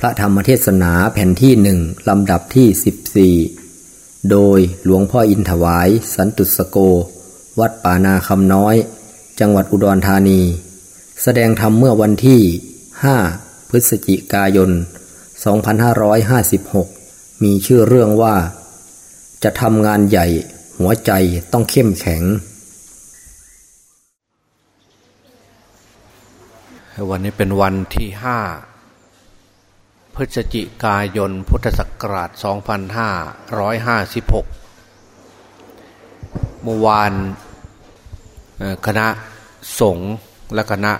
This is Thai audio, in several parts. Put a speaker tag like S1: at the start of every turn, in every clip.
S1: พระธรรมเทศนาแผ่นที่หนึ่งลำดับที่ 14 โดยหลวงพ่ออินถวาย สันตุสโก วัดป่านาคำน้อย จังหวัดอุดรธานี แสดงธรรมเมื่อวันที่ 5 พฤศจิกายน 2556 มีชื่อเรื่องว่า จะทำงานใหญ่หัวใจต้องเข้มแข็ง
S2: วันนี้เป็นวันที่ห้า พฤศจิกายนพุทธศักราช 2556 เมื่อวานคณะสงฆ์และคณะ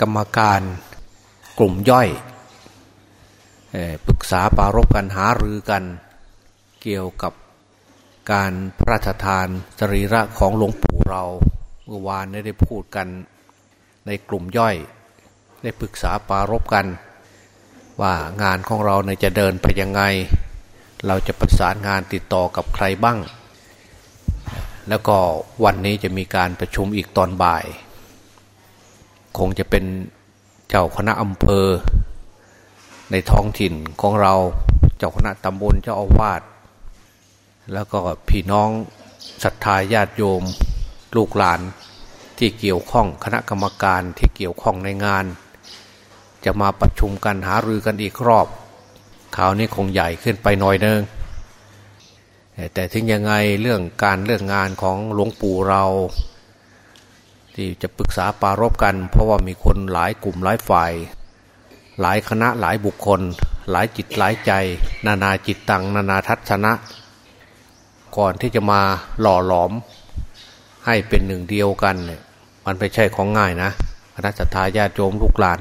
S2: กรรมการกลุ่มย่อยปรึกษาปารบกันหารือกัน เกี่ยวกับการพระราชทานสรีระของหลวงปู่เราเมื่อวานได้พูดกันในกลุ่มย่อย ได้ปรึกษาปารบกัน ว่างานของเราเนี่ยจะเดินไปยังไง เราจะประสานงานติดต่อกับใครบ้าง แล้วก็วันนี้จะมีการประชุมอีกตอนบ่าย คงจะเป็นเจ้าคณะอำเภอ ในท้องถิ่นของเราเจ้าคณะตำบลเจ้าอาวาสแล้วก็พี่น้องศรัทธาญาติโยมลูกหลานที่เกี่ยวข้องคณะกรรมการที่เกี่ยวข้องในงาน จะมาประชุมกันหารือกันอีกรอบข่าวนี้คงใหญ่ขึ้นไปหน่อยนึงแต่ถึงยังไงเรื่องการเรื่องงานของหลวงปู่เรา ที่จะปรึกษาปารบกัน เพราะว่ามีคนหลายกลุ่มหลายฝ่าย หลายคณะหลายบุคคล หลายจิตหลายใจ นานาจิตตัง นานาทัศนะ ก่อนที่จะมาหล่อหลอม ให้เป็นหนึ่งเดียวกันเนี่ยมันไม่ใช่ของง่ายนะคณะสัตยาญาติโยมลูกหลาน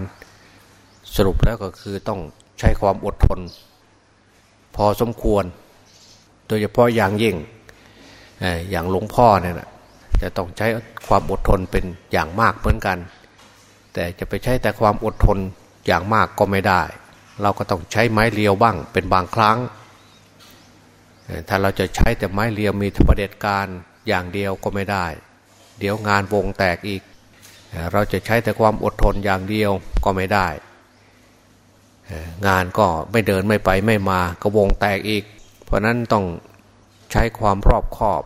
S2: สรุปแล้วก็คือต้องใช้ความอดทน พอสมควร โดยเฉพาะอย่างยิ่งอย่างหลวงพ่อเนี่ยนะจะต้องใช้ความอดทนเป็นอย่างมากเหมือนกัน แต่จะไปใช้แต่ความอดทนอย่างมากก็ไม่ได้ เราก็ต้องใช้ไม้เลียวบ้างเป็นบางครั้ง ถ้าเราจะใช้แต่ไม้เรียวมีประเด็จการอย่างเดียวก็ไม่ได้ เดี๋ยวงานวงแตกอีก เราจะใช้แต่ความอดทนอย่างเดียวก็ไม่ได้ งานก็ไม่เดินไม่ไปไม่มาก็วงแตกอีก เพราะนั้นต้องใช้ความรอบคอบ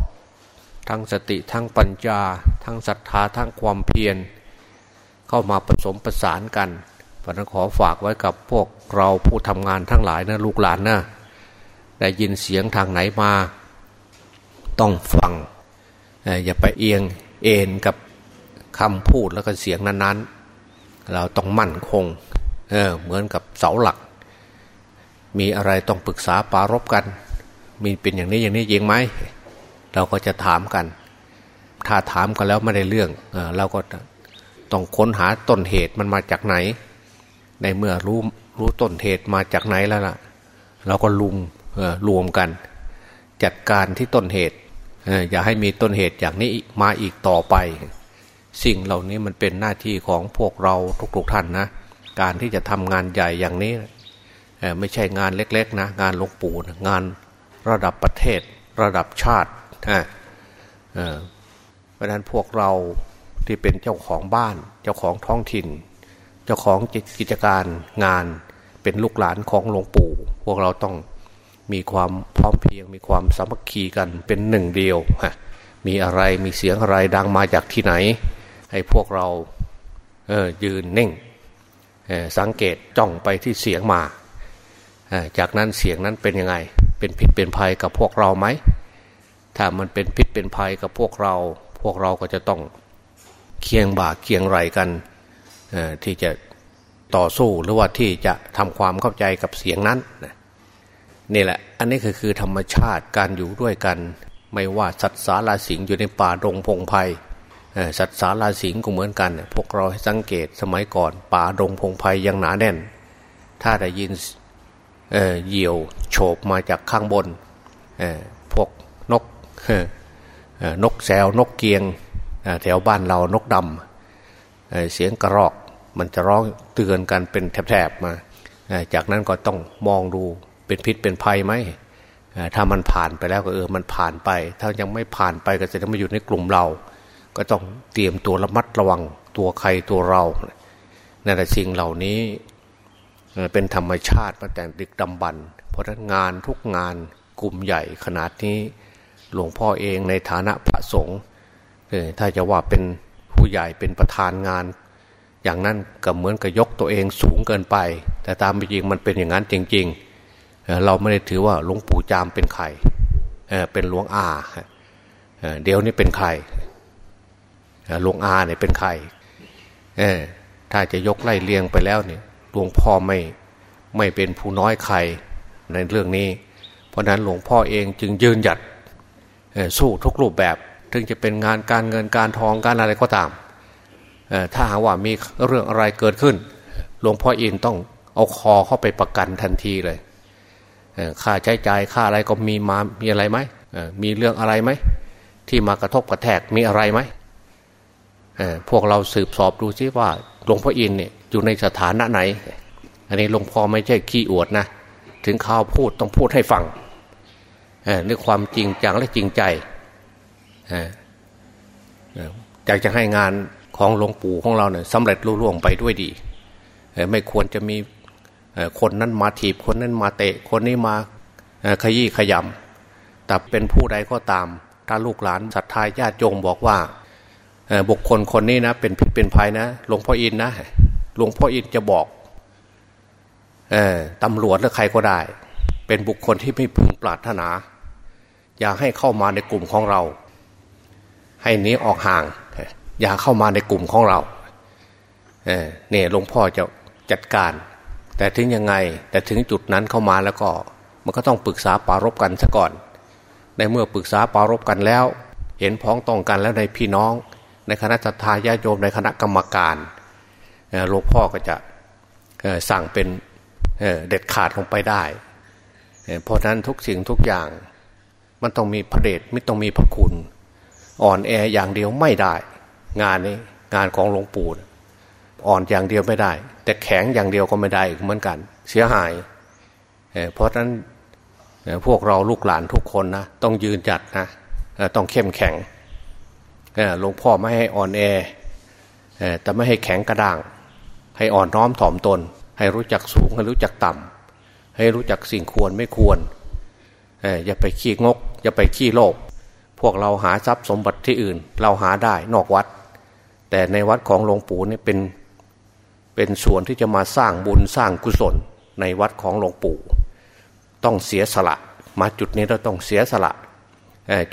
S2: ทั้งสติทั้งปัญญา ทั้งศรัทธาทั้งความเพียร เข้ามาผสมประสานกันเพราะนั้นขอฝากไว้กับพวกเราผู้ทำงานทั้งหลายนะลูกหลานนะได้ยินเสียงทางไหนมา ต้องฟังอย่าไปเอียงเอ็นกับคำพูดแล้วก็เสียงนั้นๆ เราต้องมั่นคง เเหมือนกับเสาหลัก มีอะไรต้องปรึกษาปารบกัน มีเป็นอย่างนี้อย่างนี้ยิงไหมเราก็จะถามกัน ถ้าถามกันแล้วไม่ได้เรื่องเเราก็ต้องค้นหาต้นเหตุมันมาจากไหน ในเมื่อรู้รู้ต้นเหตุมาจากไหนแล้วล่ะ เราก็ลุมรวมกัน จัดการที่ต้นเหตุอย่าให้มีต้นเหตุอย่างนี้มาอีกต่อไป สิ่งเหล่านี้มันเป็นหน้าที่ของพวกเราทุกๆท่านนะ การที่จะทำงานใหญ่อย่างนี้ไม่ใช่งานเล็ก ๆ นะ งานหลวงปู่งานระดับประเทศ ระดับชาติเพราะนั้นพวกเราที่เป็นเจ้าของบ้าน เจ้าของท้องถิ่น เจ้าของกิจการงานเป็นลูกหลานของหลวงปู่ พวกเราต้องมีความพร้อมเพียง มีความสามัคคีกันเป็นหนึ่งเดียวฮะมีอะไรมีเสียงอะไรดังมาจากที่ไหน ให้พวกเราเออยืนนิ่ง สังเกตจ้องไปที่เสียงมา จากนั้นเสียงนั้นเป็นยังไง เป็นผิดเป็นภัยกับพวกเราไหม ถ้ามันเป็นพิษเป็นภัยกับพวกเรา พวกเราก็จะต้องเคียงบ่าเคียงไรกันที่จะต่อสู้หรือว่าที่จะทำความเข้าใจกับเสียงนั้นนี่แหละ อันนี้คือคือธรรมชาติการอยู่ด้วยกัน ไม่ว่าสัตว์สาราสิงอยู่ในป่าดงพงไพ่ สัตว์สาราสิงก็เหมือนกัน พวกเราให้สังเกตสมัยก่อน ป่าดงพงไพ่ยังหนาแน่น ถ้าได้ยินเเหยี่ยวโฉบมาจากข้างบนพวกนกนกแซวนกเกียงแถวบ้านเรานกดำเสียงกระรอกมันจะร้องเตือนกันเป็นแถบๆมา จากนั้นก็ต้องมองดูเป็นพิษเป็นภัยไหม ถ้ามันผ่านไปแล้วก็เออมันผ่านไป ถ้ายังไม่ผ่านไปก็จะไม่อยู่ในกลุ่มเรา ก็ต้องเตรียมตัวระมัดระวังตัวใครตัวเรานั่นแหละสิ่งเหล่านี้เป็นธรรมชาติมาแต่ดึกดำบรรเพราะงานทุกงานกลุ่มใหญ่ขนาดนี้หลวงพ่อเองในฐานะพระสงฆ์ถ้าจะว่าเป็นผู้ใหญ่เป็นประธานงาน อย่างนั้นก็เหมือนกับยกตัวเองสูงเกินไป แต่ตามจริงมันเป็นอย่างนั้นจริง ๆ เราไม่ได้ถือว่าหลวงปู่จามเป็นใครเป็นหลวงอาเดี๋ยวนี้เป็นใคร หลวงอาเนี่ยเป็นใครถ้าจะยกไล่เลียงไปแล้วเนี่ยหลวงพ่อไม่ไม่เป็นผู้น้อยใครในเรื่องนี้ เพราะนั้นหลวงพ่อเองจึงยืนหยัดสู้ทุกรูปแบบถึงจะเป็นงานการเงินการทองการอะไรก็ตาม ถ้าหากว่ามีเรื่องอะไรเกิดขึ้น หลวงพ่ออินต้องเอาคอเข้าไปประกันทันทีเลยค่าใช้จ่ายค่าอะไรก็มีมา มีอะไรไหมมีเรื่องอะไรไหม ที่มากระทบกระแทกมีอะไรไหม พวกเราสืบสอบดูซิว่าหลวงพ่ออินเนี่ยอยู่ในสถานะไหน อันนี้หลวงพ่อไม่ใช่ขี้อวดนะ ถึงข่าวพูดต้องพูดให้ฟังด้วยความจริงจังและจริงใจอยากจะให้งานของหลวงปู่ของเราเนี่ยสำเร็จรุ่ร่วงไปด้วยดี ไม่ควรจะมีคนนั้นมาถีบคนนั้นมาเตะคนนี้มาขยี้ขยำแต่เป็นผู้ใดก็ตาม ถ้าลูกหลานศรัทธาญาติโยมบอกว่า บุคคลคนนี้นะเป็นผิดเป็นภัยนะหลวงพ่ออินนะหลวงพ่ออินจะบอกตำรวจหรือใครก็ได้ เป็นบุคคลที่ไม่พึงปรารถนา อย่าให้เข้ามาในกลุ่มของเรา ให้นี้ออกห่าง อย่าเข้ามาในกลุ่มของเราเนี่ยหลวงพ่อจะจัดการ แต่ถึงยังไง แต่ถึงจุดนั้นเข้ามาแล้วก็ มันก็ต้องปรึกษาปารบกันซะก่อน ในเมื่อปรึกษาปารบกันแล้ว เห็นพ้องต้องกันแล้วในพี่น้อง ในคณะทาญาโยมในคณะกรรมการหลวงพ่อก็จะสั่งเป็นเด็ดขาดลงไปได้ เพราะนั้นทุกสิ่งทุกอย่างมันต้องมีพระเดชไม่ต้องมีพระคุณ อ่อนแออย่างเดียวไม่ได้ งานนี้งานของหลวงปู่อ่อนอย่างเดียวไม่ได้ แต่แข็งอย่างเดียวก็ไม่ได้เหมือนกัน เสียหาย เพราะนั้นพวกเราลูกหลานทุกคนนะต้องยืนจัดนะต้องเข้มแข็ง หลวงพ่อไม่ให้อ่อนแอแต่ไม่ให้แข็งกระด้าง ให้อ่อนน้อมถ่อมตน ให้รู้จักสูงให้รู้จักต่ำให้รู้จักสิ่งควรไม่ควรอย่าไปขี้งก อย่าไปขี้โลภพวกเราหาทรัพย์สมบัติที่อื่น เราหาได้นอกวัด แต่ในวัดของหลวงปู่นี่เป็นเป็นส่วนที่จะมาสร้างบุญสร้างกุศลในวัดของหลวงปู่ ต้องเสียสละ มาจุดนี้เราต้องเสียสละ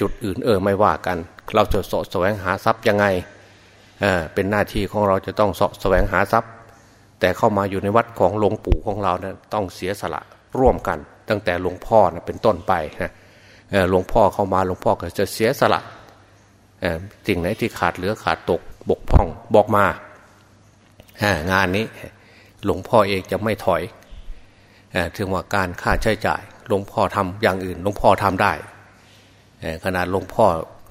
S2: จุดอื่นเออไม่ว่ากัน เราจะสะแสวงหาทรัพย์ยังไงเป็นหน้าที่ของเราจะต้องสะแสวงหาทรัพย์ แต่เข้ามาอยู่ในวัดของหลวงปู่ของเรานะต้องเสียสละร่วมกัน ตั้งแต่หลวงพ่อนะเป็นต้นไปนะหลวงพ่อเข้ามาหลวงพ่อก็จะเสียสละสิ่งไหนที่ขาดเหลือขาดตกบกพร่องบอกมางานนี้หลวงพ่อเองจะไม่ถอยถึงว่าการค่าใช้จ่ายหลวงพ่อทำอย่างอื่นหลวงพ่อทำได้ ขนาดหลวงพ่อ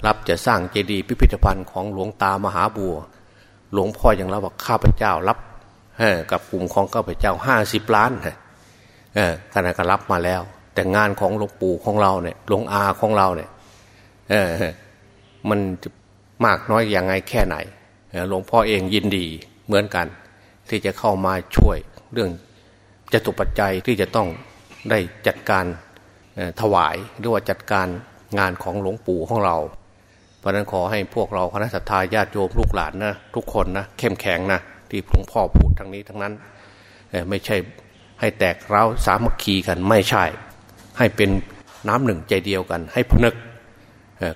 S2: รับจะสร้างเจดีย์พิพิธภัณฑ์ของหลวงตามหาบัว หลวงพ่อย่างราบอกข้าพเจ้ารับกับกลุ่มของข้าพเจ้าห้าสิบล้านขณะก็รับมาแล้ว แต่งานของหลวงปู่ของเราเนี่ยหลวงอาของเราเนี่ยมันมากน้อยอย่างไงแค่ไหนหลวงพ่อเองยินดีเหมือนกัน ที่จะเข้ามาช่วยเรื่องจตุปัจจัยที่จะต้องได้จัดการถวายหรือว่าจัดการ งานของหลวงปู่ของเรา เพราะนั้นขอให้พวกเราคณะสัตยาญาติโยมลูกหลานนะทุกคนนะเข้มแข็งนะที่หลวงพ่อพูดทั้งนี้ทั้งนั้นไม่ใช่ให้แตกเร้าสามัคคีกันไม่ใช่ ให้เป็นน้ำหนึ่งใจเดียวกัน ให้พนึก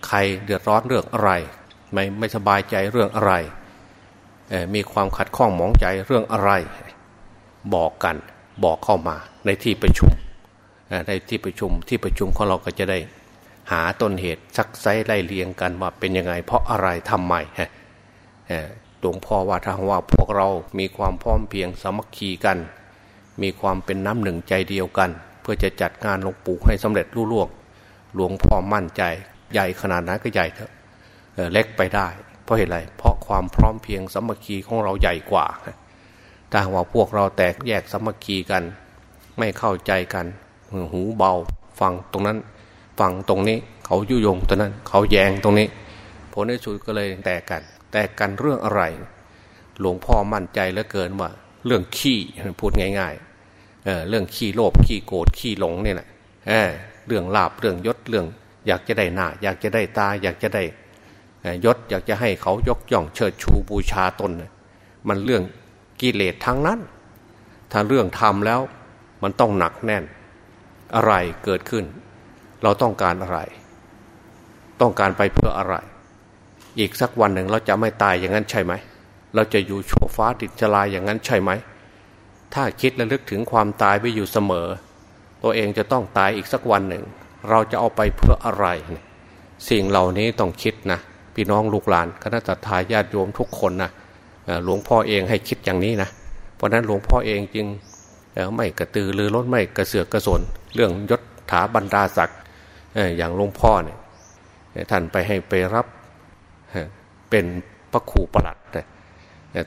S2: ใครเดือดร้อนเรื่องอะไร ไม่ไม่สบายใจเรื่องอะไร มีความขัดข้องหมองใจเรื่องอะไร บอกกันบอกเข้ามาในที่ประชุมในที่ประชุมที่ประชุมของเราก็จะได้ หาต้นเหตุซักไซไล่เลียงกันว่าเป็นยังไง เพราะอะไรทำไมฮะหลวงพ่อว่าถ้าว่าพวกเรามีความพร้อมเพียงสามัคคีกัน มีความเป็นน้ำหนึ่งใจเดียวกัน เพื่อจะจัดงานหลวงปู่ให้สำเร็จรุ่ล่วงหลวงพ่อมั่นใจ ใหญ่ขนาดนั้นก็ใหญ่เถอะเล็กไปได้ เพราะเหตุไรเพราะความพร้อมเพียงสามัคคีของเราใหญ่กว่าถ้าว่าพวกเราแตกแยกสามัคคีกัน ไม่เข้าใจกันหูเบาฟังตรงนั้น ฟังตรงนี้ เขายุยงตรงนั้น เขาแยงตรงนี้ ผลในสุดก็เลยแตกกัน แตกกันเรื่องอะไร หลวงพ่อมั่นใจเหลือเกินว่า เรื่องขี้พูดง่ายเเรื่องขี้โลภขี้โกรธขี้หลงเนี่ยนะเเรื่องลาบเรื่องยศเรื่อง อยากจะได้หน้า อยากจะได้ตา อยากจะได้ยศอยากจะให้เขายกย่องเชิดชูบูชาตน มันเรื่องกิเลสทั้งนั้น ถ้าเรื่องทำแล้วมันต้องหนักแน่น อะไรเกิดขึ้น เราต้องการอะไร ต้องการไปเพื่ออะไร อีกสักวันหนึ่งเราจะไม่ตายอย่างนั้นใช่ไหม เราจะอยู่โชฟ้าติดจลายอย่างนั้นใช่ไหม ถ้าคิดและลึกถึงความตายไปอยู่เสมอ ตัวเองจะต้องตายอีกสักวันหนึ่ง เราจะเอาไปเพื่ออะไร สิ่งเหล่านี้ต้องคิดนะพี่น้องลูกหลานคณะทาญาติโยมทุกคนนะหลวงพ่อเองให้คิดอย่างนี้นะ เพราะนั้นหลวงพ่อเองจึงไม่กระตือรือร้นไม่กระเสือกกระสนเรื่องยศถาบรรดาศักดิ์ อย่างหลวงพ่อเนี่ยท่านไปให้ไปรับเป็นพระครูประหลัด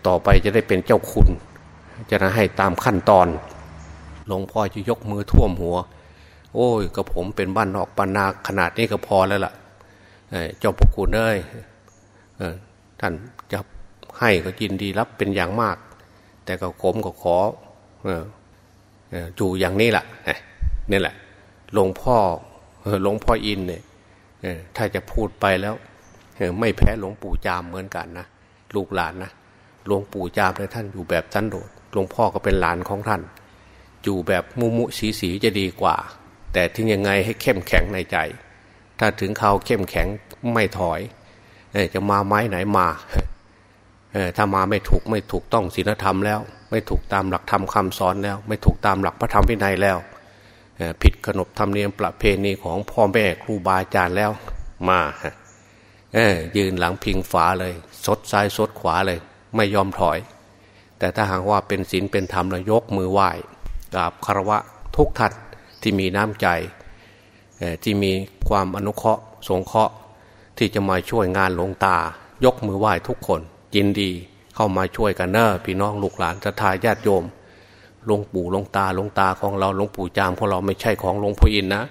S2: ต่อไปจะได้เป็นเจ้าคุณ จะให้ตามขั้นตอนหลวงพ่อจะยกมือท่วมหัว โอ้ยกับผมเป็นบ้านนอกปานาขนาดนี้ก็พอแล้วล่ะเจ้าพระคุณเอ้ยท่านจะให้ก็ยินดีรับเป็นอย่างมาก แต่ก็ผมก็ขออยู่อย่างนี้แหละนี่แหละหลวงพ่อ หลวงพ่ออินเนี่ยถ้าจะพูดไปแล้วไม่แพ้หลวงปู่จามเหมือนกันนะลูกหลานนะหลวงปู่จามเลยท่านอยู่แบบสันโดษหลวงพ่อก็เป็นหลานของท่าน อยู่แบบมุมุสีสีจะดีกว่า แต่ถึงยังไงให้เข้มแข็งในใจ ถ้าถึงเขาเข้มแข็งไม่ถอยจะมาไม้ไหนมาถ้ามาไม่ถูกไม่ถูกต้องศีลธรรมแล้ว ไม่ถูกตามหลักธรรมคาสอนแล้ว ไม่ถูกตามหลักพระธรรมวินัยแล้ว ผิดขนบธรรมเนียมประเพณีของพ่อแม่ครูบาอาจารย์แล้วมายืนหลังพิงฝาเลย สดซ้ายสดขวาเลย ไม่ยอมถอย แต่ถ้าหากว่าเป็นศีลเป็นธรรมแล้วยกมือไหว้กราบคารวะทุกท่านที่มีน้ำใจที่มีความอนุเคราะห์ สงเคราะห์ที่จะมาช่วยงานหลวงตา ยกมือไหว้ทุกคนยินดีเข้ามาช่วยกันเนอพี่น้องลูกหลานทายาติโยม หลวงปู่หลวงตาหลวงตาของเราหลวงปู่จามของเราไม่ใช่ของหลวงพ่ออินนะ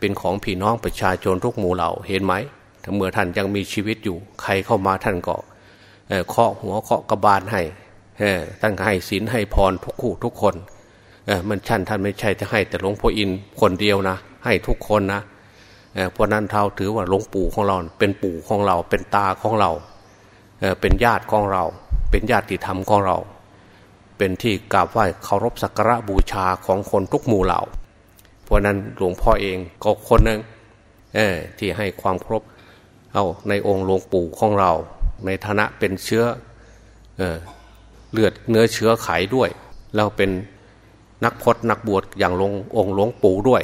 S2: เป็นของพี่น้องประชาชนทุกหมู่เหล่าเห็นไหมถ้าเมื่อท่านยังมีชีวิตอยู่ ใครเข้ามาท่านก็เคาะหัวเคาะกระบาลให้ท่านให้ศีลให้พรทุกคู่ทุกคนมันท่นท่านไม่ใช่จะให้แต่หลวงพ่ออินคนเดียวนะ ให้ทุกคนนะเพราะนั้นเท่าถือว่าหลวงปู่ของเราเป็นปู่ของเรา เป็นตาของเราเป็นญาติของเรา เป็นญาติธรรมของเรา เป็นที่กราบไหว้เคารพสักการะบูชาของคนทุกหมู่เหล่า เพราะนั้นหลวงพ่อเองก็คนหนึ่งที่ให้ความครบเอาในองค์หลวงปู่ของเรา ในฐานะเป็นเชื้อเอเลือดเนื้อเชื้อไขด้วย เราเป็นนักพจนักบวชอย่างลงองค์หลวงปู่ด้วย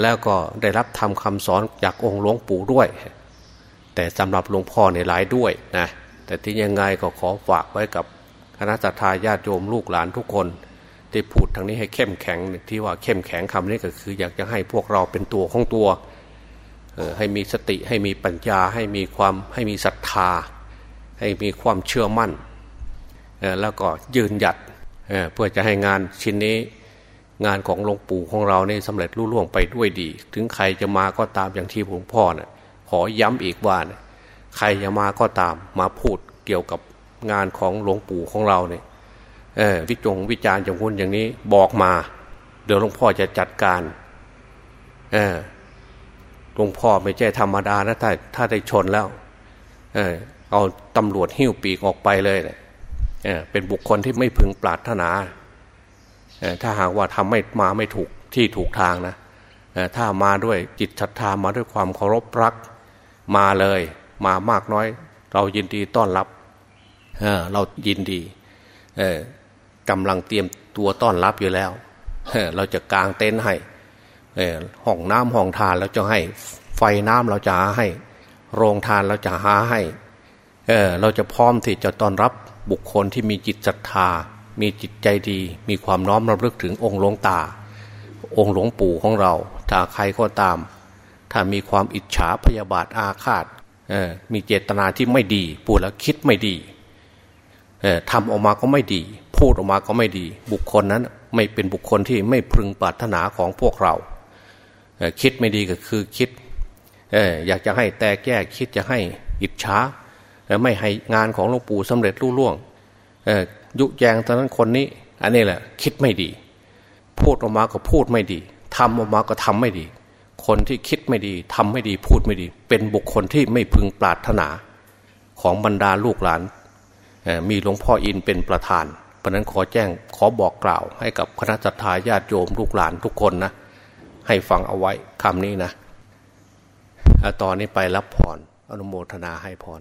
S2: แล้วก็ได้รับทำคำสอนจากองค์หลวงปู่ด้วย แต่สำหรับหลวงพ่อในหลายด้วยนะแต่ที่ยังไงก็ขอฝากไว้กับ คณะสัตยาญาติโยมลูกหลานทุกคนที่พูดทางนี้ให้เข้มแข็งที่ว่าเข้มแข็งคำนี้ก็คือ อยากจะให้พวกเราเป็นตัวของตัวให้มีสติให้มีปัญญาให้มีความให้มีศรัทธา ให้มีความเชื่อมั่นแล้วก็ยืนหยัดเพื่อจะให้งานชิ้นนี้งานของหลวงปู่ของเราเนี่ยสำเร็จรุ่ล่วงไปด้วยดี ถึงใครจะมาก็ตามอย่างที่หลวงพ่อเนะ่ยขอย้ำอีกว่าใครจะมาก็ตามมาพูดเกี่ยวกับ งานของหลวงปู่ของเราเนี่ยวิจงวิจารณ์อย่างคุณอย่างนี้บอกมา เดี๋ยวหลวงพ่อจะจัดการหลวงพ่อไม่ใช่ธรรมดานะถ้าถ้าได้ชนแล้วเออเอาตำรวจหิ้วปีกออกไปเลยเเเป็นบุคคลที่ไม่พึงปรารถนาถ้าหากว่าทำไม่มาไม่ถูกที่ถูกทางนะถ้ามาด้วยจิตศรัทธามาด้วยความเคารพรักมาเลย มามากน้อย เรายินดีต้อนรับ เรายินดีกำลังเตรียมตัวต้อนรับอยู่แล้วเเราจะกางเต็นท์ให้ห้องน้ำห้องทานเราจะให้ ไฟน้ำเราจะหาให้ โรงทานเราจะหาให้เเราจะพร้อมที่จะต้อนรับบุคคลที่มีจิตศรัทธา มีจิตใจดี มีความน้อมรำลึกถึงองค์หลวงตา องค์หลวงปู่ของเราถ้าใครก็ตาม ถ้ามีความอิจฉาพยาบาทอาฆาตมีเจตนาที่ไม่ดีพูดแล้วคิดไม่ดี ทำออกมาก็ไม่ดี พูดออกมาก็ไม่ดี บุคคลนั้นไม่เป็นบุคคลที่ไม่พึงปรารถนาของพวกเรา คิดไม่ดีก็คือคิดอยากจะให้แต่แยกคิดจะให้อิจฉาไม่ให้งานของหลวงปู่สำเร็จรุ่ล่วงยุแยงตอนนั้นคนนี้ อันนี้แหละ คิดไม่ดี พูดออกมาก็พูดไม่ดีทำออกมาก็ทำไม่ดี คนที่คิดไม่ดีทำไม่ดีพูดไม่ดี เป็นบุคคลที่ไม่พึงปรารถนาของบรรดาลูกหลาน มีหลวงพ่ออินเป็นประธานเพราะนั้นขอแจ้งขอบอกกล่าว ให้กับคณะจัตตาญาติโยมลูกหลานทุกคนนะ ให้ฟังเอาไว้คำนี้นะตอนนี้ไปรับพรอนุโมทนาให้พร